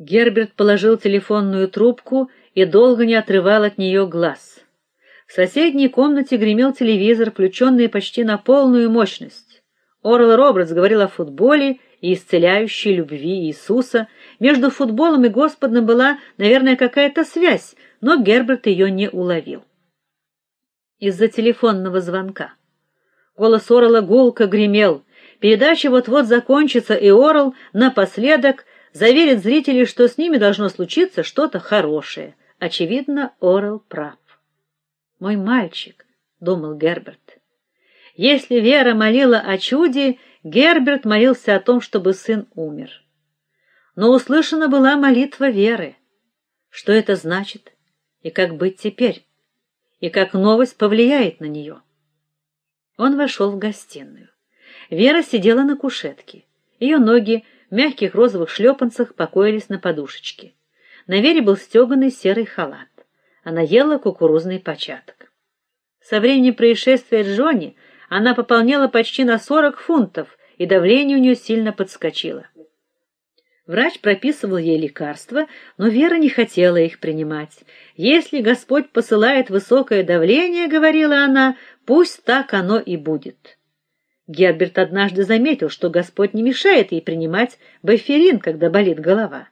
Герберт положил телефонную трубку и долго не отрывал от нее глаз. В соседней комнате гремел телевизор, включенный почти на полную мощность. Орл Робертс говорил о футболе и исцеляющей любви Иисуса. Между футболом и Господом была, наверное, какая-то связь, но Герберт ее не уловил. Из-за телефонного звонка. Голос Орла гулко гремел. Передача вот-вот закончится, и Орл напоследок заверит зрителей, что с ними должно случиться что-то хорошее. Очевидно, Орл прав. Мой мальчик, думал Герберт. Если Вера молила о чуде, Герберт молился о том, чтобы сын умер. Но услышана была молитва Веры. Что это значит и как быть теперь? И как новость повлияет на нее? Он вошел в гостиную. Вера сидела на кушетке. Ее ноги мягких розовых шлепанцах покоились на подушечке. На Вере был стеганый серый халат. Она ела кукурузный початок. Со времени происшествия Джонни она пополнела почти на 40 фунтов, и давление у нее сильно подскочило. Врач прописывал ей лекарства, но Вера не хотела их принимать. Если Господь посылает высокое давление, говорила она, пусть так оно и будет. Герберт однажды заметил, что Господь не мешает ей принимать баферин, когда болит голова.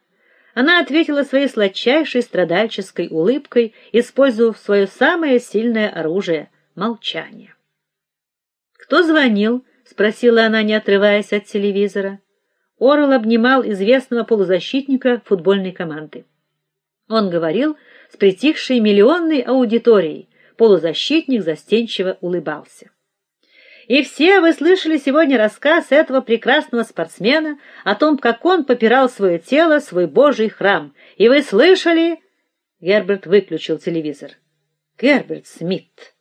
Она ответила своей сладчайшей страдальческой улыбкой, использовав свое самое сильное оружие молчание. Кто звонил? спросила она, не отрываясь от телевизора. Орл обнимал известного полузащитника футбольной команды. Он говорил с притихшей миллионной аудиторией. Полузащитник застенчиво улыбался. И все вы слышали сегодня рассказ этого прекрасного спортсмена о том, как он попирал свое тело, свой божий храм. И вы слышали? Герберт выключил телевизор. Герберт Смит.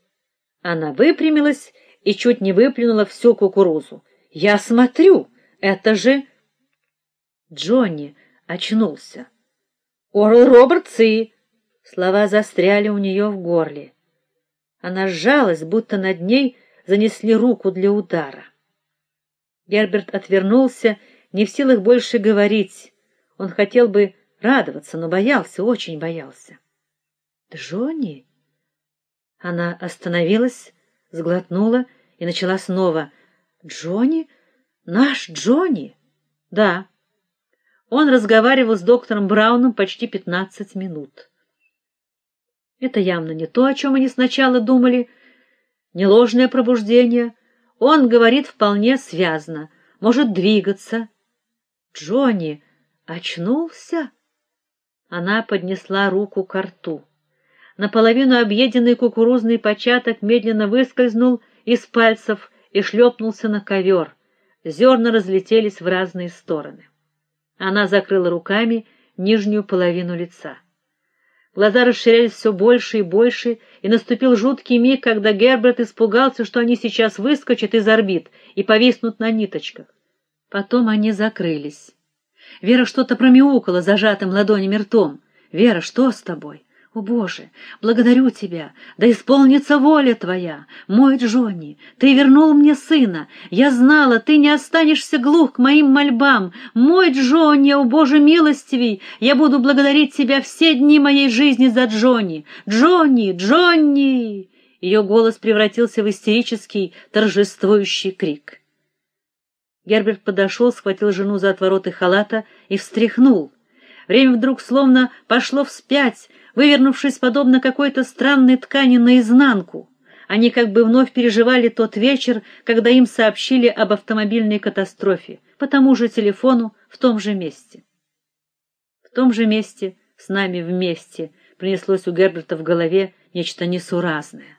Она выпрямилась и чуть не выплюнула всю кукурузу. Я смотрю, это же Джонни очнулся. Орл Робертсы. Слова застряли у нее в горле. Она сжалась, будто над ней занесли руку для удара. Герберт отвернулся, не в силах больше говорить. Он хотел бы радоваться, но боялся, очень боялся. Джонни. Она остановилась, сглотнула и начала снова. Джонни? Наш Джонни? Да. Он разговаривал с доктором Брауном почти пятнадцать минут. Это явно не то, о чем они сначала думали, не ложное пробуждение. Он говорит вполне связно, может двигаться. Джонни очнулся. Она поднесла руку к рту. Наполовину объеденный кукурузный початок медленно выскользнул из пальцев и шлепнулся на ковер. Зерна разлетелись в разные стороны. Она закрыла руками нижнюю половину лица. Глаза расширялись все больше и больше, и наступил жуткий миг, когда Герберт испугался, что они сейчас выскочат из орбит и повиснут на ниточках. Потом они закрылись. Вера что-то промяукала зажатым ладонями ртом. Вера, что с тобой? О, Боже, благодарю тебя. Да исполнится воля твоя. Мой Джонни, ты вернул мне сына. Я знала, ты не останешься глух к моим мольбам. Мой Джонни, о Боже милостивый, я буду благодарить тебя все дни моей жизни за Джонни. Джонни, Джонни. Ее голос превратился в истерический, торжествующий крик. Герберт подошел, схватил жену за отвороты халата и встряхнул. Время вдруг словно пошло вспять, вывернувшись подобно какой-то странной ткани наизнанку. Они как бы вновь переживали тот вечер, когда им сообщили об автомобильной катастрофе по тому же телефону в том же месте. В том же месте, с нами вместе, принеслось у Герберта в голове нечто несуразное.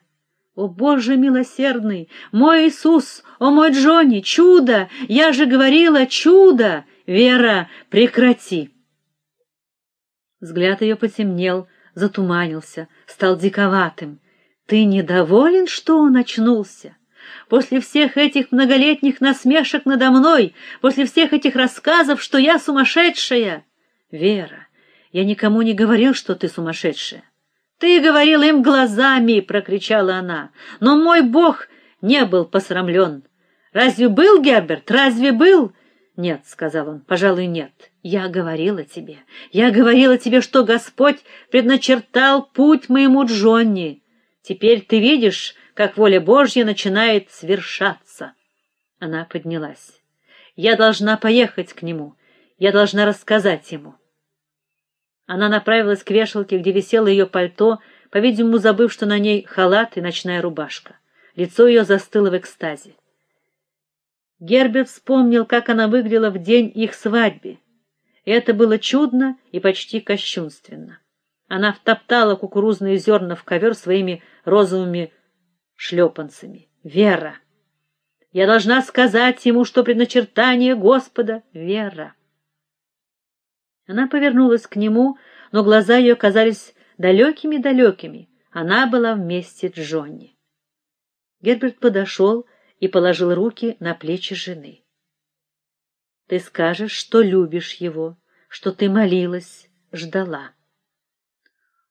О, Боже милосердный, мой Иисус, о мой Джонни, чудо! Я же говорила, чудо! Вера, прекрати. Взгляд ее потемнел, затуманился, стал диковатым. Ты недоволен, что он очнулся? После всех этих многолетних насмешек надо мной, после всех этих рассказов, что я сумасшедшая. Вера, я никому не говорил, что ты сумасшедшая. Ты говорил им глазами, прокричала она. Но мой Бог не был посрамлен. Разве был Герберт? Разве был? Нет, сказал он. Пожалуй, нет. Я говорила тебе. Я говорила тебе, что Господь предначертал путь моему Джонни. Теперь ты видишь, как воля Божья начинает свершаться. Она поднялась. Я должна поехать к нему. Я должна рассказать ему. Она направилась к вешалке, где висело ее пальто, по-видимому, забыв, что на ней халат и ночная рубашка. Лицо ее застыло в экстазе. Герберт вспомнил, как она выглядела в день их свадьбы. Это было чудно и почти кощунственно. Она втоптала кукурузные зерна в ковер своими розовыми шлепанцами. Вера. Я должна сказать ему, что предначертание Господа вера. Она повернулась к нему, но глаза ее казались далекими-далекими. Она была вместе с Джонни. Герберт подошел и положил руки на плечи жены. Ты скажешь, что любишь его, что ты молилась, ждала.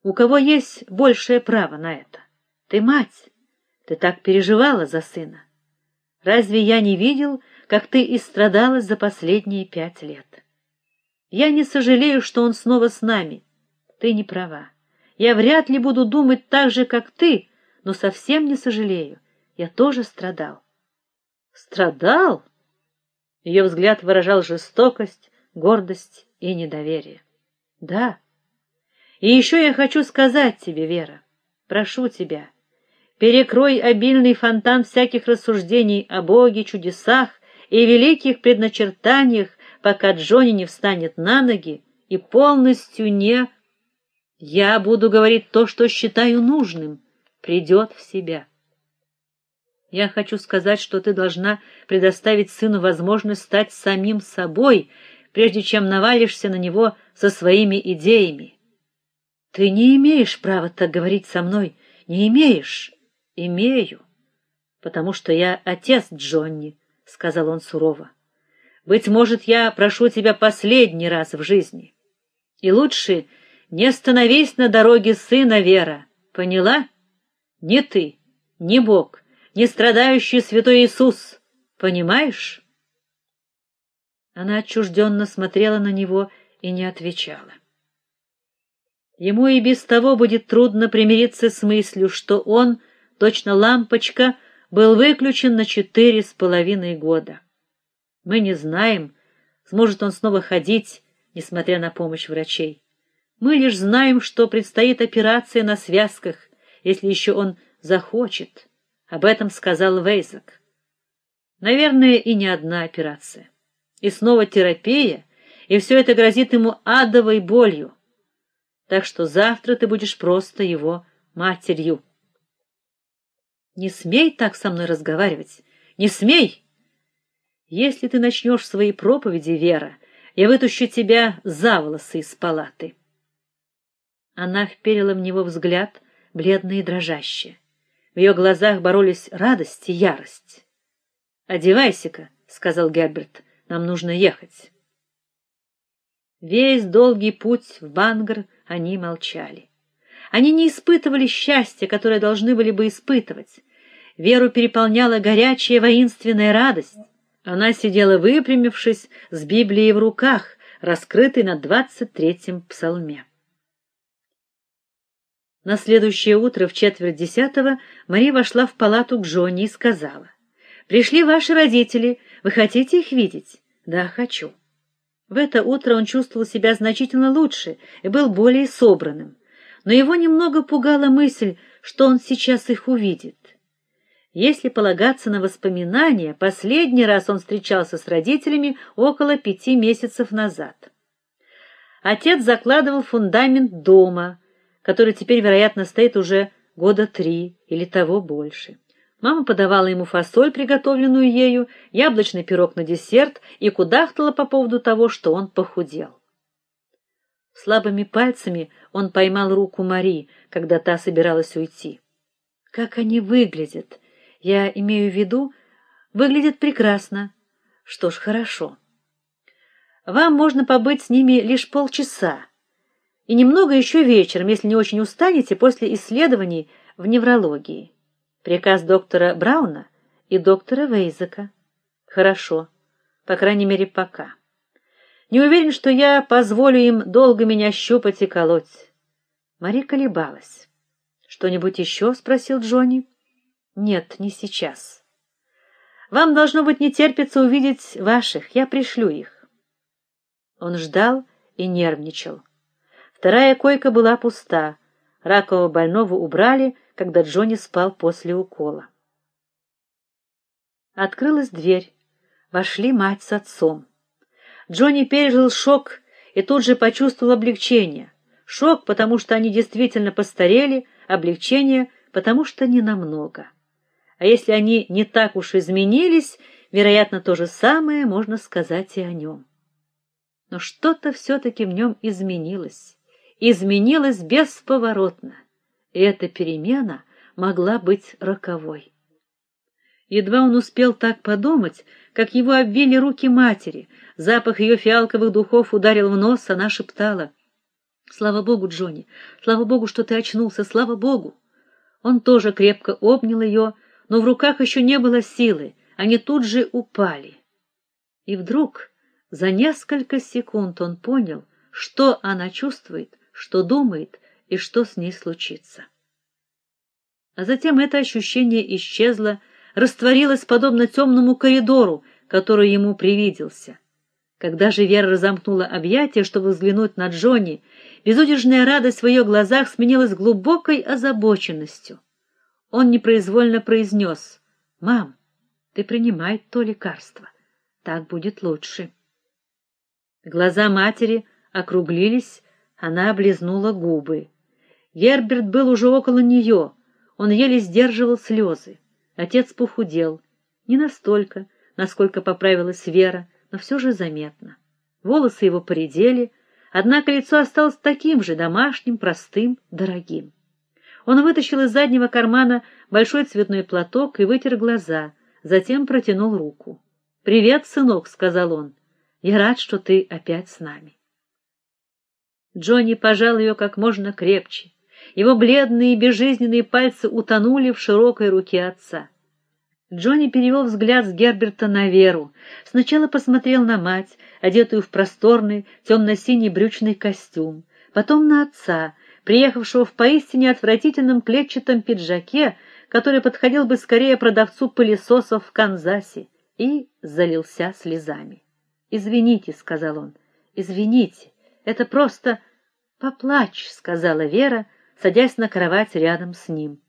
У кого есть большее право на это? Ты мать. Ты так переживала за сына. Разве я не видел, как ты истрадалась за последние пять лет? Я не сожалею, что он снова с нами. Ты не права. Я вряд ли буду думать так же, как ты, но совсем не сожалею. Я тоже страдал. Страдал? Ее взгляд выражал жестокость, гордость и недоверие. Да. И еще я хочу сказать тебе, Вера, прошу тебя, перекрой обильный фонтан всяких рассуждений о Боге, чудесах и великих предначертаниях, пока Джонни не встанет на ноги и полностью не я буду говорить то, что считаю нужным, придет в себя. Я хочу сказать, что ты должна предоставить сыну возможность стать самим собой, прежде чем навалишься на него со своими идеями. Ты не имеешь права так говорить со мной, не имеешь. Имею, потому что я отец Джонни, сказал он сурово. Быть может, я прошу тебя последний раз в жизни. И лучше не остановись на дороге сына Вера. Поняла? Не ты, не Бог не страдающий святой Иисус. Понимаешь? Она отчужденно смотрела на него и не отвечала. Ему и без того будет трудно примириться с мыслью, что он, точно лампочка, был выключен на четыре с половиной года. Мы не знаем, сможет он снова ходить, несмотря на помощь врачей. Мы лишь знаем, что предстоит операция на связках, если еще он захочет. Об этом сказал Вейзак. Наверное, и не одна операция. И снова терапия, и все это грозит ему адовой болью. Так что завтра ты будешь просто его матерью. Не смей так со мной разговаривать. Не смей. Если ты начнешь свои проповеди, Вера, я вытащу тебя за волосы из палаты. Она вперила в него взгляд, бледный и дрожащий. В ее глазах боролись радость и ярость. "Одевайся-ка", сказал Герберт. "Нам нужно ехать". Весь долгий путь в Бангар они молчали. Они не испытывали счастья, которое должны были бы испытывать. Веру переполняла горячая воинственная радость. Она сидела выпрямившись, с Библией в руках, раскрытой на двадцать третьем псалме. На следующее утро в четверть десятого Мария вошла в палату к Джонни и сказала: "Пришли ваши родители. Вы хотите их видеть?" "Да, хочу". В это утро он чувствовал себя значительно лучше и был более собранным, но его немного пугала мысль, что он сейчас их увидит. Если полагаться на воспоминания, последний раз он встречался с родителями около пяти месяцев назад. Отец закладывал фундамент дома, который теперь, вероятно, стоит уже года три или того больше. Мама подавала ему фасоль, приготовленную ею, яблочный пирог на десерт и кудахтала по поводу того, что он похудел. Слабыми пальцами он поймал руку Мари, когда та собиралась уйти. Как они выглядят? Я имею в виду, выглядят прекрасно. Что ж, хорошо. Вам можно побыть с ними лишь полчаса и немного еще вечером, если не очень устанете после исследований в неврологии. Приказ доктора Брауна и доктора Вейзека. Хорошо. по крайней мере, пока. Не уверен, что я позволю им долго меня щупать и колоть. Мари колебалась. Что-нибудь еще?» — спросил Джонни. Нет, не сейчас. Вам должно быть не терпится увидеть ваших, я пришлю их. Он ждал и нервничал. Вторая койка была пуста. Ракового больного убрали, когда Джонни спал после укола. Открылась дверь. Вошли мать с отцом. Джонни пережил шок и тут же почувствовал облегчение. Шок, потому что они действительно постарели, облегчение, потому что не намного. А если они не так уж изменились, вероятно, то же самое можно сказать и о нем. Но что-то все таки в нем изменилось, изменилось бесповоротно. И эта перемена могла быть роковой. Едва он успел так подумать, как его обвили руки матери. Запах ее фиалковых духов ударил в нос, она шептала: "Слава богу, Джонни. Слава богу, что ты очнулся. Слава богу". Он тоже крепко обнял ее, но в руках еще не было силы, они тут же упали. И вдруг, за несколько секунд он понял, что она чувствует, что думает и что с ней случится. А затем это ощущение исчезло, растворилось подобно темному коридору, который ему привиделся. Когда же Вера разомкнула объятия, чтобы взглянуть на Джонни, безудержная радость в ее глазах сменилась глубокой озабоченностью он непроизвольно произнес: "Мам, ты принимай то лекарство. Так будет лучше". Глаза матери округлились, она облизнула губы. Герберт был уже около нее, он еле сдерживал слезы. Отец похудел, не настолько, насколько поправилась Вера, но все же заметно. Волосы его поредели, однако лицо осталось таким же домашним, простым, дорогим. Он вытащил из заднего кармана большой цветной платок и вытер глаза, затем протянул руку. "Привет, сынок", сказал он. "Я рад, что ты опять с нами". Джонни пожал ее как можно крепче. Его бледные безжизненные пальцы утонули в широкой руке отца. Джонни перевел взгляд с Герберта на Веру. Сначала посмотрел на мать, одетую в просторный темно-синий брючный костюм, потом на отца, приехавшего в поистине отвратительном клетчатом пиджаке, который подходил бы скорее продавцу пылесосов в Канзасе, и залился слезами. "Извините", сказал он. "Извините. Это просто поплачь", сказала Вера, садясь на кровать рядом с ним.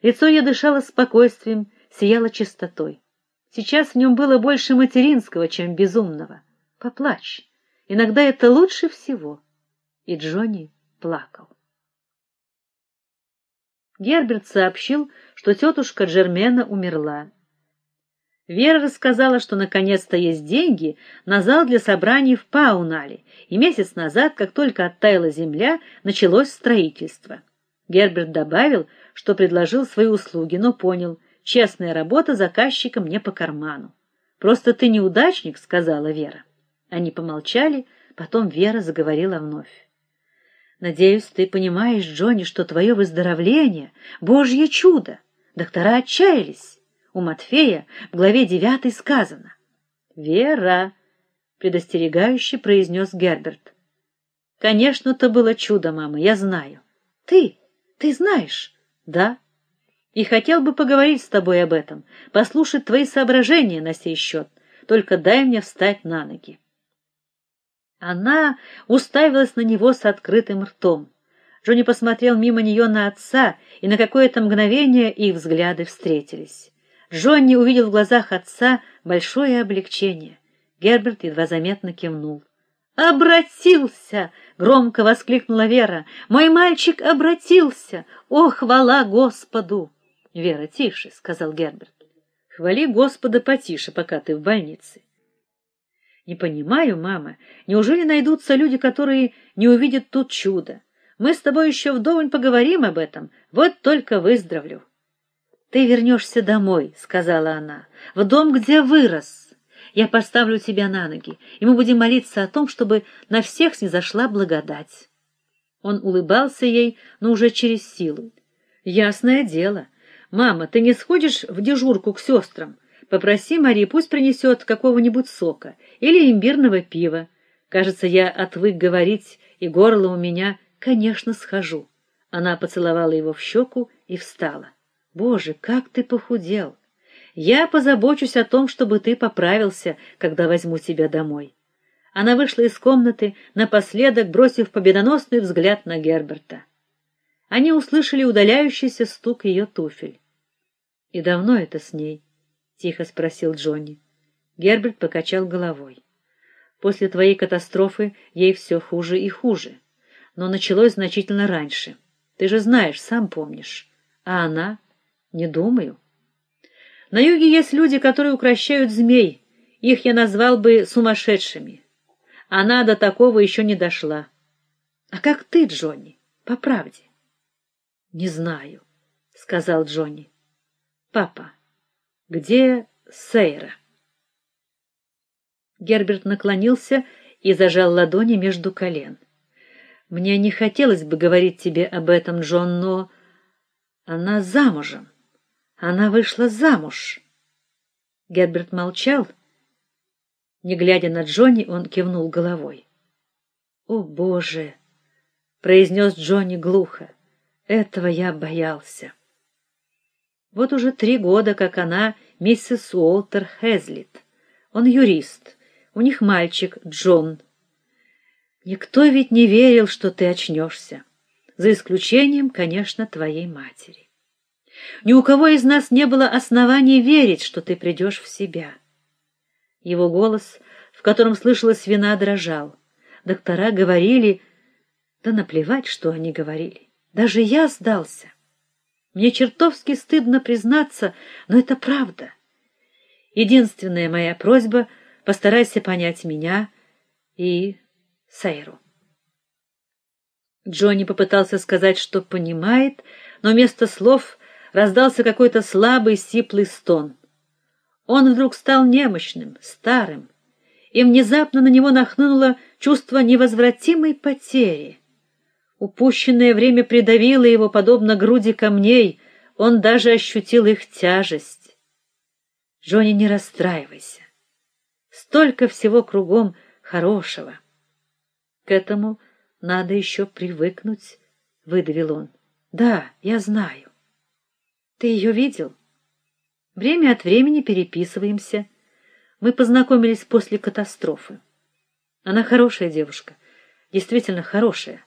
Лицо ее дышало спокойствием, сияло чистотой. Сейчас в нем было больше материнского, чем безумного. Поплачь. Иногда это лучше всего. И Джонни плакал. Герберт сообщил, что тетушка Джермена умерла. Вера рассказала, что наконец-то есть деньги на зал для собраний в Паунале, и месяц назад, как только оттаяла земля, началось строительство. Герберт добавил, что предложил свои услуги, но понял, честная работа заказчикам не по карману. Просто ты неудачник, сказала Вера. Они помолчали, потом Вера заговорила вновь. Надеюсь, ты понимаешь, Джонни, что твое выздоровление божье чудо. Доктора отчаялись. У Матфея в главе девятой сказано: "Вера", предостерегающе произнес Герберт. Конечно, это было чудо, мама, я знаю. Ты, ты знаешь? Да. И хотел бы поговорить с тобой об этом, послушать твои соображения на сей счет. Только дай мне встать на ноги. Она уставилась на него с открытым ртом. Джонни посмотрел мимо нее на отца, и на какое-то мгновение их взгляды встретились. Джонни увидел в глазах отца большое облегчение. Герберт едва заметно кивнул. Обратился, громко воскликнула Вера. Мой мальчик обратился. О, хвала Господу. Вера, тише, сказал Герберт. Хвали Господа потише, пока ты в больнице. Не понимаю, мама, неужели найдутся люди, которые не увидят тут чудо? Мы с тобой еще вдоволь поговорим об этом. Вот только выздоровлю. Ты вернешься домой, сказала она, в дом, где вырос. Я поставлю тебя на ноги, и мы будем молиться о том, чтобы на всех снизошла благодать. Он улыбался ей, но уже через силу. Ясное дело. Мама, ты не сходишь в дежурку к сестрам? Попроси Мари, пусть принесет какого-нибудь сока или имбирного пива. Кажется, я отвык говорить, и горло у меня, конечно, схожу. Она поцеловала его в щеку и встала. Боже, как ты похудел. Я позабочусь о том, чтобы ты поправился, когда возьму тебя домой. Она вышла из комнаты, напоследок бросив победоносный взгляд на Герберта. Они услышали удаляющийся стук ее туфель. И давно это с ней? тихо спросил Джонни. Герберт покачал головой. После твоей катастрофы ей все хуже и хуже, но началось значительно раньше. Ты же знаешь, сам помнишь. А она? Не думаю. На юге есть люди, которые укращают змей. Их я назвал бы сумасшедшими. Она до такого еще не дошла. А как ты, Джонни? По правде? Не знаю, сказал Джонни. Папа, где Сейра? Герберт наклонился и зажал ладони между колен. Мне не хотелось бы говорить тебе об этом, Джон, но она замужем. Она вышла замуж. Герберт молчал. Не глядя на Джонни, он кивнул головой. "О, боже", произнес Джонни глухо. "Этого я боялся". Вот уже три года, как она миссис Уолтер Хезлит. Он юрист. У них мальчик Джон. Никто ведь не верил, что ты очнешься, за исключением, конечно, твоей матери. Ни у кого из нас не было оснований верить, что ты придешь в себя. Его голос, в котором слышалась вина, дрожал. Доктора говорили, да наплевать, что они говорили. Даже я сдался. Мне чертовски стыдно признаться, но это правда. Единственная моя просьба постарайся понять меня и Сейру. Джонни попытался сказать, что понимает, но вместо слов раздался какой-то слабый сиплый стон. Он вдруг стал немощным, старым, и внезапно на него нахлынуло чувство невозвратимой потери. Упущенное время придавило его подобно груди камней, он даже ощутил их тяжесть. Джонни, не расстраивайся. Столько всего кругом хорошего. К этому надо еще привыкнуть, выдавил он. Да, я знаю. Ты ее видел? Время от времени переписываемся. Мы познакомились после катастрофы. Она хорошая девушка, действительно хорошая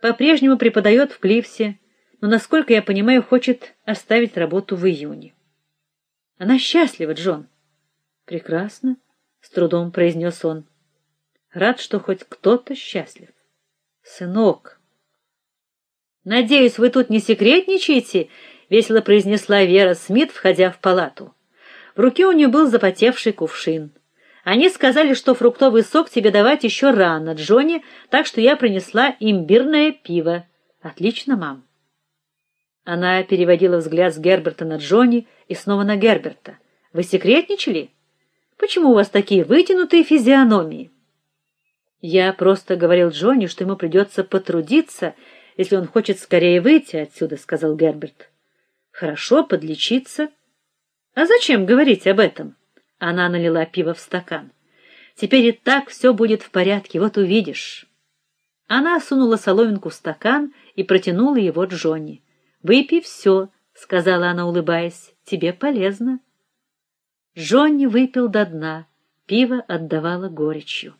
по-прежнему преподает в Клифсе, но, насколько я понимаю, хочет оставить работу в июне. Она счастлива, Джон. Прекрасно, с трудом произнес он. Рад, что хоть кто-то счастлив. Сынок. Надеюсь, вы тут не секретничаете, весело произнесла Вера Смит, входя в палату. В руке у нее был запотевший кувшин. Они сказали, что фруктовый сок тебе давать еще рано, Джонни, так что я принесла имбирное пиво. Отлично, мам. Она переводила взгляд с Герберта на Джонни и снова на Герберта. Вы секретничали? Почему у вас такие вытянутые физиономии? Я просто говорил Джонни, что ему придется потрудиться, если он хочет скорее выйти отсюда, сказал Герберт. Хорошо, подлечиться. А зачем говорить об этом? Она налила пиво в стакан. Теперь и так все будет в порядке, вот увидишь. Она сунула соломинку в стакан и протянула его Джонни. "Выпей все», — сказала она, улыбаясь. "Тебе полезно". Джонни выпил до дна. Пиво отдавало горечью.